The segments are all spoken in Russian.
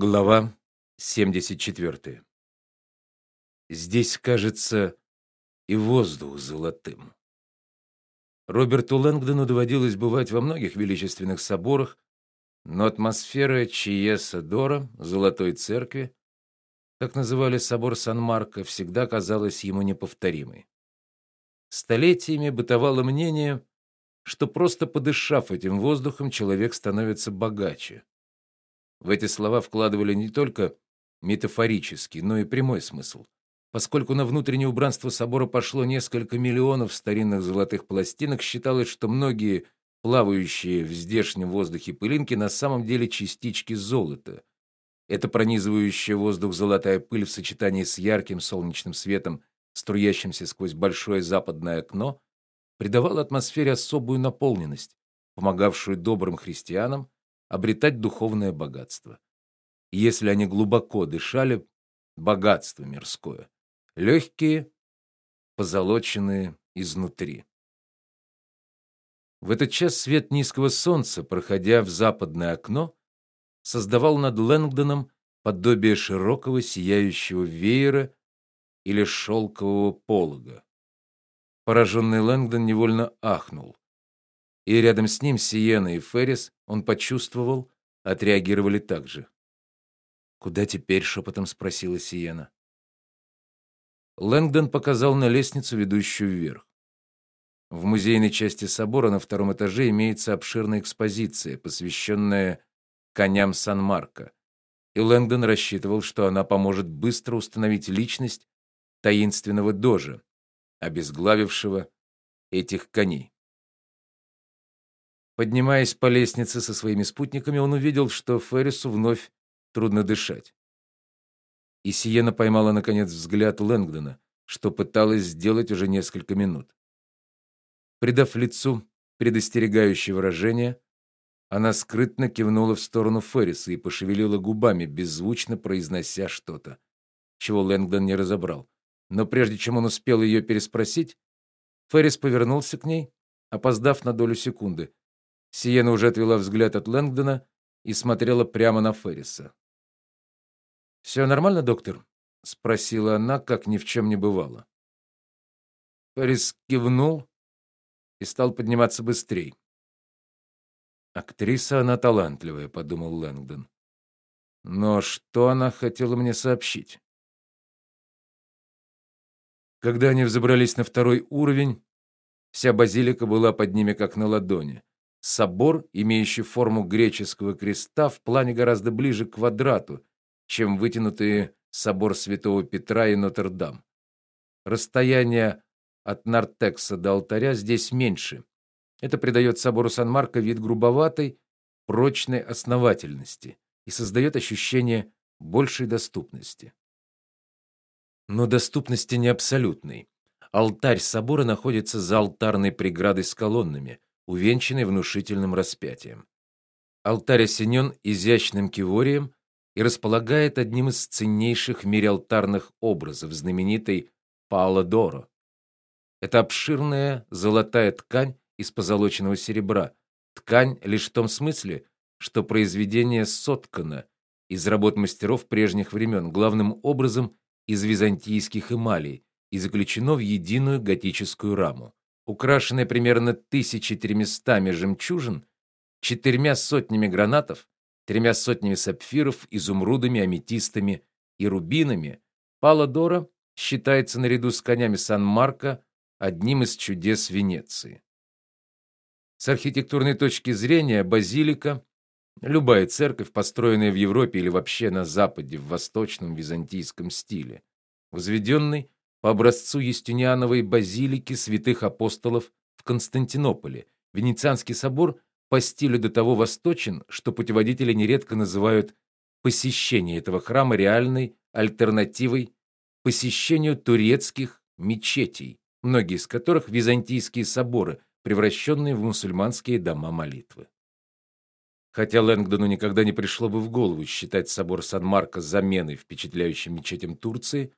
Глава 74. Здесь, кажется, и воздух золотым. Роберту Лэнгдону доводилось бывать во многих величественных соборах, но атмосфера Чиеса-Дора, Золотой церкви, как называли собор Сан-Марко, всегда казалась ему неповторимой. Столетиями бытовало мнение, что просто подышав этим воздухом, человек становится богаче. В эти слова вкладывали не только метафорический, но и прямой смысл. Поскольку на внутреннее убранство собора пошло несколько миллионов старинных золотых пластинок, считалось, что многие плавающие в здешнем воздухе пылинки на самом деле частички золота. Эта пронизывающая воздух золотая пыль в сочетании с ярким солнечным светом, струящимся сквозь большое западное окно, придавала атмосфере особую наполненность, помогавшую добрым христианам обретать духовное богатство. Если они глубоко дышали, богатство мирское, легкие, позолоченные изнутри. В этот час свет низкого солнца, проходя в западное окно, создавал над Лэнгдоном подобие широкого сияющего веера или шелкового полога. Пораженный Лэнгдон невольно ахнул и рядом с ним Сиена и Феррис, он почувствовал, отреагировали так же. Куда теперь? шепотом спросила Сиена. Лэнгдон показал на лестницу, ведущую вверх. В музейной части собора на втором этаже имеется обширная экспозиция, посвященная коням Сан-Марко. И Лэнгдон рассчитывал, что она поможет быстро установить личность таинственного дожа, обезглавившего этих коней. Поднимаясь по лестнице со своими спутниками, он увидел, что Феррису вновь трудно дышать. И Сиена поймала наконец взгляд Лэнгдона, что пыталась сделать уже несколько минут. Придав лицу предостерегающее выражение, она скрытно кивнула в сторону Ферриса и пошевелила губами, беззвучно произнося что-то, чего Лэнгдон не разобрал. Но прежде чем он успел ее переспросить, Феррис повернулся к ней, опоздав на долю секунды. Сиена уже отвела взгляд от Лэнгдона и смотрела прямо на Ферриса. «Все нормально, доктор?» спросила она, как ни в чем не бывало. Феррис кивнул и стал подниматься быстрее. Актриса она талантливая, подумал Лэнгдон. Но что она хотела мне сообщить? Когда они взобрались на второй уровень, вся базилика была под ними как на ладони. Собор, имеющий форму греческого креста, в плане гораздо ближе к квадрату, чем вытянутые собор Святого Петра и Нотр-Дам. Расстояние от нартекса до алтаря здесь меньше. Это придает собору Сан-Марко вид грубоватой, прочной основательности и создает ощущение большей доступности. Но доступности не абсолютной. Алтарь собора находится за алтарной преградой с колоннами, увенчанный внушительным распятием. Алтарь осенен изящным киворием и располагает одним из ценнейших в мире алтарных образов знаменитой Паоло. Это обширная золотая ткань из позолоченного серебра. Ткань лишь в том смысле, что произведение соткано из работ мастеров прежних времен, главным образом из византийских эмалей, и заключено в единую готическую раму украшенная примерно 1300 жемчужин, четырьмя сотнями гранатов, тремя сотнями сапфиров, изумрудами, аметистами и рубинами, Паладора считается наряду с конями Сан-Марко одним из чудес Венеции. С архитектурной точки зрения базилика любая церковь, построенная в Европе или вообще на западе в восточном византийском стиле, возведенный по образцу Юстиниановой базилики святых апостолов в Константинополе. Венецианский собор по стилю до того восточен, что путеводители нередко называют посещение этого храма реальной альтернативой посещению турецких мечетей, многие из которых византийские соборы, превращенные в мусульманские дома молитвы. Хотя Лэнгдону никогда не пришло бы в голову считать собор Сан-Марко заменой впечатляющим мечетям Турции,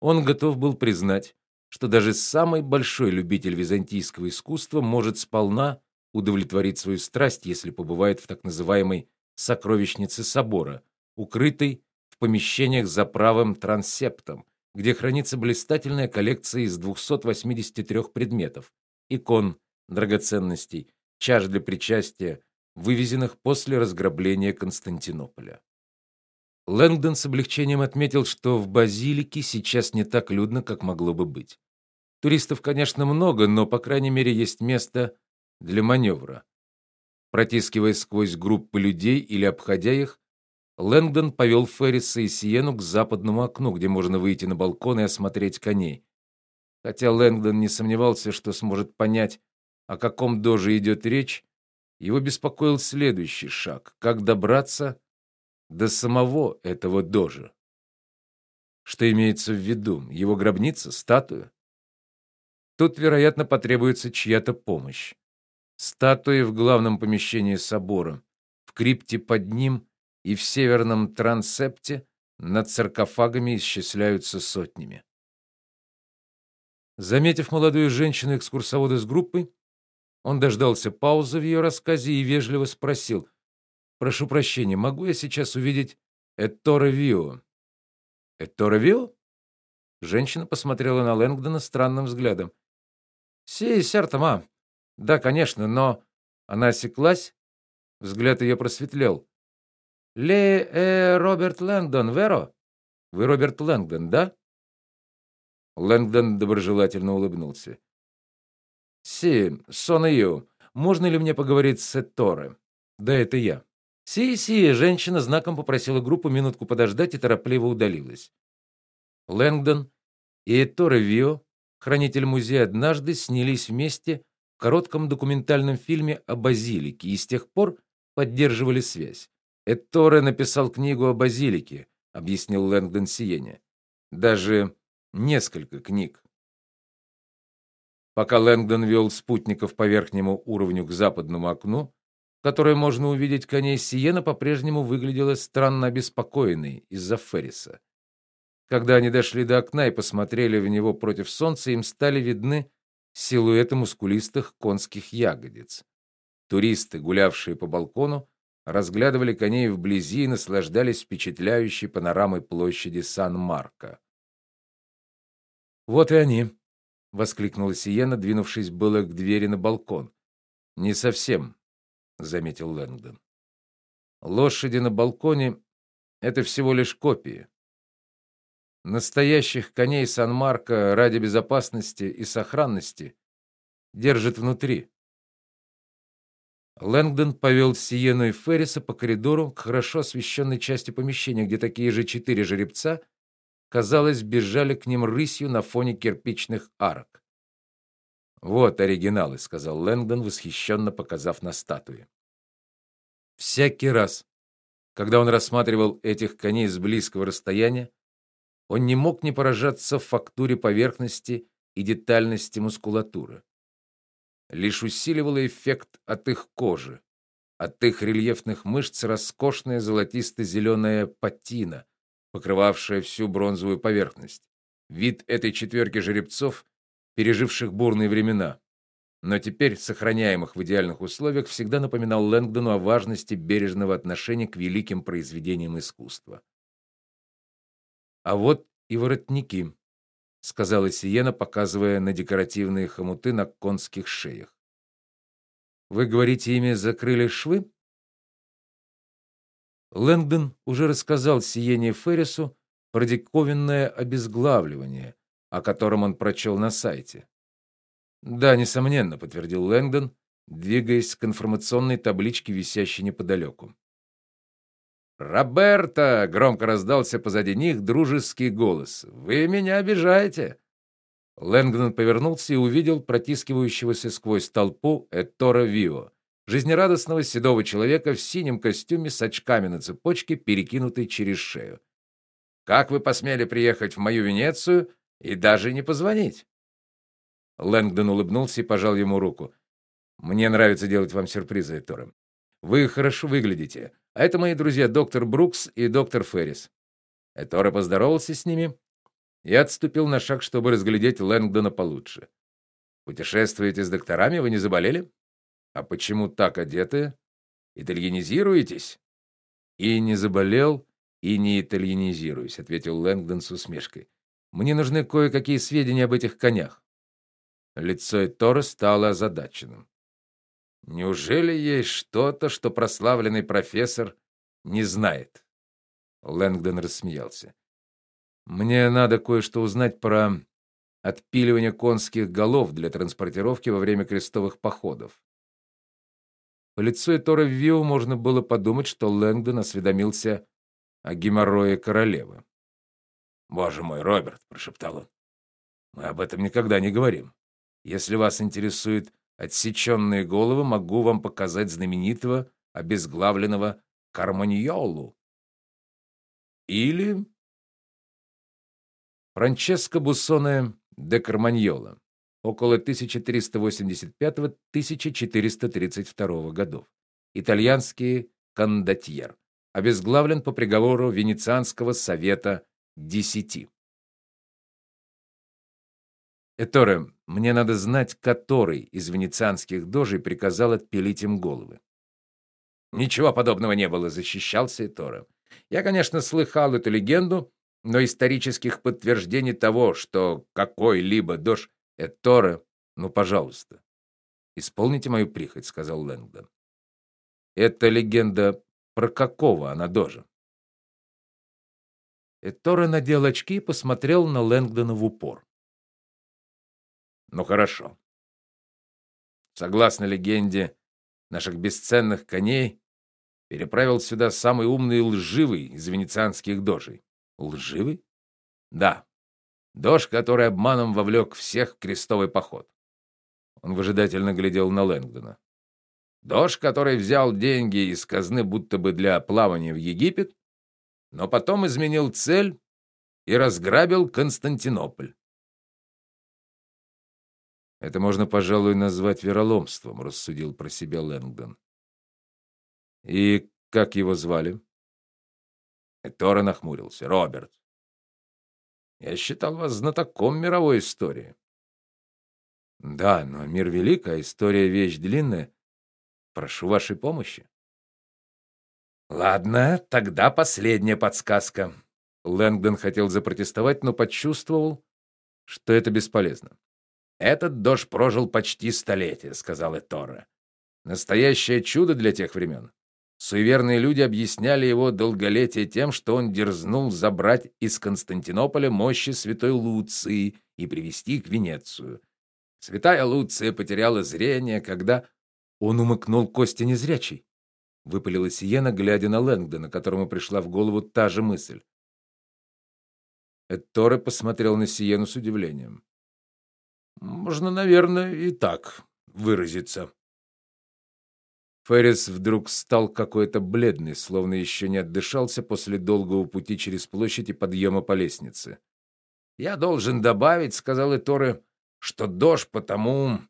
он готов был признать, что даже самый большой любитель византийского искусства может сполна удовлетворить свою страсть, если побывает в так называемой сокровищнице собора, укрытый в помещениях за правым трансептом, где хранится блистательная коллекция из 283 предметов: икон, драгоценностей, чаш для причастия, вывезенных после разграбления Константинополя. Лэнгдон с облегчением отметил, что в базилике сейчас не так людно, как могло бы быть. Туристов, конечно, много, но по крайней мере есть место для маневра. Протискиваясь сквозь группы людей или обходя их, Лэнгдон повел Ферриса и Сиену к западному окну, где можно выйти на балкон и осмотреть коней. Хотя Лэнгдон не сомневался, что сможет понять, о каком доже идет речь, его беспокоил следующий шаг: как добраться до самого этого дожа. Что имеется в виду? Его гробница, статуя? Тут, вероятно, потребуется чья-то помощь. Статуи в главном помещении собора, в крипте под ним и в северном трансепте над саркофагами исчисляются сотнями. Заметив молодую женщину экскурсовода с группой, он дождался паузы в ее рассказе и вежливо спросил: "Прошу прощения, могу я сейчас увидеть Этторе Вио?" "Этторе Вио?" Женщина посмотрела на Лэнгдона странным взглядом. "Си, сертама. Да, конечно, но она осеклась, взгляд ее просветлел. Ле э Роберт Лэнгдон, веро? Вы Роберт Лэнгдон, да? Лэнгдон доброжелательно улыбнулся. Си, сон. Можно ли мне поговорить с Эторе? Да, это я. Си, си, женщина знаком попросила группу минутку подождать и торопливо удалилась. Лэнгдон и Эторе Вио, хранитель музея, однажды снялись вместе в коротком документальном фильме о базилике и с тех пор поддерживали связь. Этторе написал книгу о базилике, объяснил Лэнгдон Сиене. Даже несколько книг. Пока Лэнгдон вел спутников по верхнему уровню к западному окну, в которое можно увидеть коней, Сиена по-прежнему выглядела странно обеспокоенной из-за Ферриса. Когда они дошли до окна и посмотрели в него против солнца, им стали видны силуэты мускулистых конских ягодиц. Туристы, гулявшие по балкону, разглядывали коней вблизи и наслаждались впечатляющей панорамой площади Сан-Марко. Вот и они, воскликнула Сиена, двинувшись было к двери на балкон. Не совсем, заметил Лэнгдон. Лошади на балконе это всего лишь копии. Настоящих коней Сан-Марко ради безопасности и сохранности держат внутри. Лэнгдон повел Сиену и Ферриса по коридору к хорошо освещенной части помещения, где такие же четыре жеребца, казалось, бежали к ним рысью на фоне кирпичных арок. Вот оригиналы, сказал Лэнгдон, восхищенно показав на статуи. Всякий раз, когда он рассматривал этих коней с близкого расстояния, он не мог не поражаться фактуре поверхности и детальности мускулатуры. Лишь усиливало эффект от их кожи, от их рельефных мышц роскошная золотисто зеленая патина, покрывавшая всю бронзовую поверхность. Вид этой четверки жеребцов, переживших бурные времена, но теперь сохраняемых в идеальных условиях, всегда напоминал Лэнгдону о важности бережного отношения к великим произведениям искусства. А вот и воротники, сказала Сиена, показывая на декоративные хомуты на конских шеях. Вы говорите, ими закрыли швы? Лэнгдон уже рассказал Сиене Феррису про диковинное обезглавливание, о котором он прочел на сайте. Да, несомненно, подтвердил Лэнгдон, двигаясь к информационной табличке, висящей неподалеку. Роберта, громко раздался позади них дружеский голос. Вы меня обижаете. Лэнгдон повернулся и увидел протискивающегося сквозь толпу Этора Вио, жизнерадостного седого человека в синем костюме с очками на цепочке, перекинутой через шею. Как вы посмели приехать в мою Венецию и даже не позвонить? Лэнгдон улыбнулся и пожал ему руку. Мне нравится делать вам сюрпризы, Этора. Вы хорошо выглядите. А это мои друзья доктор Брукс и доктор Феррис. Этора поздоровался с ними и отступил на шаг, чтобы разглядеть Лэнгдона получше. Путешествуете с докторами, вы не заболели? А почему так одеты? Итальянизируетесь? И не заболел, и не итальянизируюсь, ответил Лэнгдон с усмешкой. Мне нужны кое-какие сведения об этих конях. Лицо Этора стало озадаченным. Неужели есть что-то, что прославленный профессор не знает? Лэнгдон рассмеялся. Мне надо кое-что узнать про отпиливание конских голов для транспортировки во время крестовых походов. По лицу Этора Вио можно было подумать, что Лэнгдон осведомился о геморрое королевы. "Боже мой, Роберт", прошептал он. "Мы об этом никогда не говорим. Если вас интересуют отсеченные головы, могу вам показать знаменитого обезглавленного Карманьолу. Или Франческо Буссоне де Карманьола около 1385-1432 годов. Итальянский кондотьер, обезглавлен по приговору Венецианского совета десяти. Эторе, мне надо знать, который из венецианских дожей приказал отпилить им головы. Ничего подобного не было, защищался Эторе. Я, конечно, слыхал эту легенду, но исторических подтверждений того, что какой-либо дож Эторе, ну, пожалуйста, исполните мою прихоть, сказал Лэнгдон. Это легенда про какого она дожа? Эторе надел очки и посмотрел на Лэнгдона в упор. Ну хорошо. Согласно легенде, наших бесценных коней переправил сюда самый умный и лживый из венецианских дожей. Лживый? Да. Дож, который обманом вовлек всех в крестовый поход. Он выжидательно глядел на Лэнгдона. Дож, который взял деньги из казны будто бы для плавания в Египет, но потом изменил цель и разграбил Константинополь. Это можно, пожалуй, назвать вероломством, рассудил про себя Лэнгдон. И как его звали? Этора нахмурился. Роберт. Я считал вас знатоком мировой истории. Да, но мир велик, а история вещь длинная. Прошу вашей помощи. Ладно, тогда последняя подсказка. Лэнгдон хотел запротестовать, но почувствовал, что это бесполезно. Этот дож прожил почти столетие, сказал Этора. Настоящее чудо для тех времен. Суеверные люди объясняли его долголетие тем, что он дерзнул забрать из Константинополя мощи святой Луции и привести их Венецию. Святая Луция потеряла зрение, когда он умыкнул кости незрячий. Выпалила Сиена, глядя на Лэнгдона, которому пришла в голову та же мысль. Этторе посмотрел на Сиену с удивлением. Можно, наверное, и так выразиться. Феррис вдруг стал какой-то бледный, словно еще не отдышался после долгого пути через площадь и подъема по лестнице. Я должен добавить, сказал Эторе, что Дож потому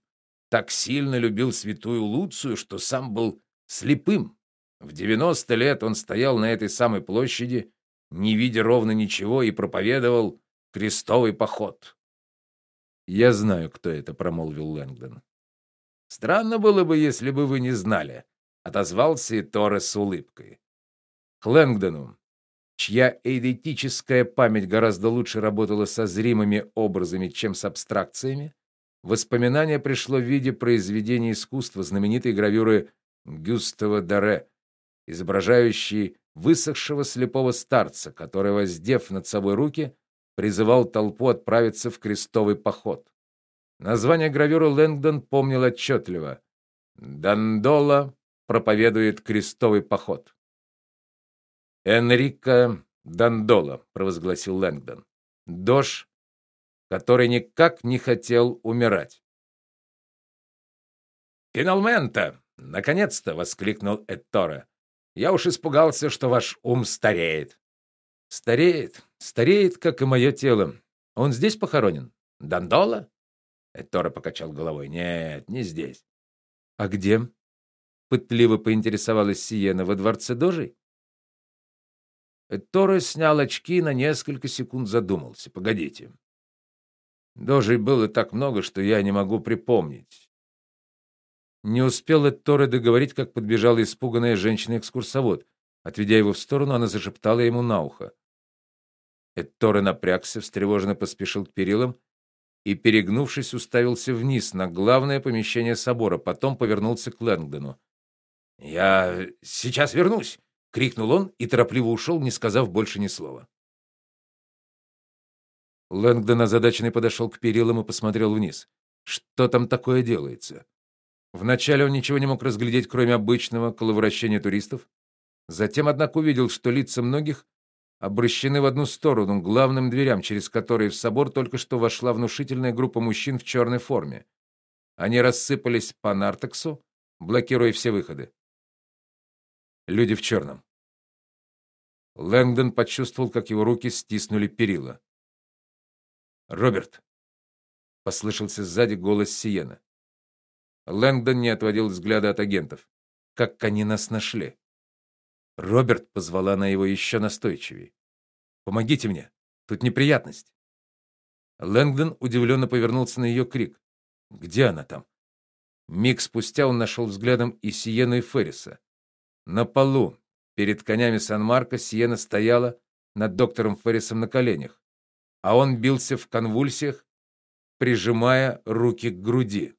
так сильно любил святую Луцию, что сам был слепым. В 90 лет он стоял на этой самой площади, не видя ровно ничего и проповедовал крестовый поход. Я знаю, кто это, промолвил Лэнгдон. Странно было бы, если бы вы не знали, отозвался Торре с улыбкой. К Лэнгдону, чья эйдетическая память гораздо лучше работала со зримыми образами, чем с абстракциями, воспоминание пришло в виде произведения искусства знаменитой гравюры Гюстава Даре, изображающей высохшего слепого старца, который, воздев над собой руки, призывал толпу отправиться в крестовый поход. Название гравюры Лэнгдон помнил отчетливо. Дандола проповедует крестовый поход. Энрико Дандола, провозгласил Лэнгдон. Дож, который никак не хотел умирать. Финалмента, наконец-то, воскликнул Этторе. Я уж испугался, что ваш ум стареет. Стареет, стареет, как и мое тело. Он здесь похоронен? Дандола? Эттора покачал головой. Нет, не здесь. А где? пытливо поинтересовалась Сиена во дворце Дожей. Эттора снял очки на несколько секунд задумался. Погодите. Дожей было так много, что я не могу припомнить. Не успел Этторе договорить, как подбежала испуганная женщина-экскурсовод. Отведя его в сторону, она зашептала ему на ухо. Этторе напрягся, встревоженно поспешил к перилам и, перегнувшись, уставился вниз на главное помещение собора, потом повернулся к Лэнгдону. "Я сейчас вернусь", крикнул он и торопливо ушел, не сказав больше ни слова. Лэнгдон озадаченный подошел к перилам и посмотрел вниз. Что там такое делается? Вначале он ничего не мог разглядеть, кроме обычного коловращения туристов. Затем, однако, увидел, что лица многих обращены в одну сторону, к главным дверям, через которые в собор только что вошла внушительная группа мужчин в черной форме. Они рассыпались по нартексу, блокируя все выходы. Люди в черном. Лэнгдон почувствовал, как его руки стиснули перила. "Роберт", послышался сзади голос Сиена. Лэнгдон не отводил взгляда от агентов. Как они нас нашли? Роберт позвала она его еще настойчивее. Помогите мне. Тут неприятность. Лэнгдон удивленно повернулся на ее крик. Где она там? Миг спустя он нашел взглядом и Сиену и Ферриса. На полу, перед конями Сан-Марко, Сиена стояла над доктором Феррисом на коленях, а он бился в конвульсиях, прижимая руки к груди.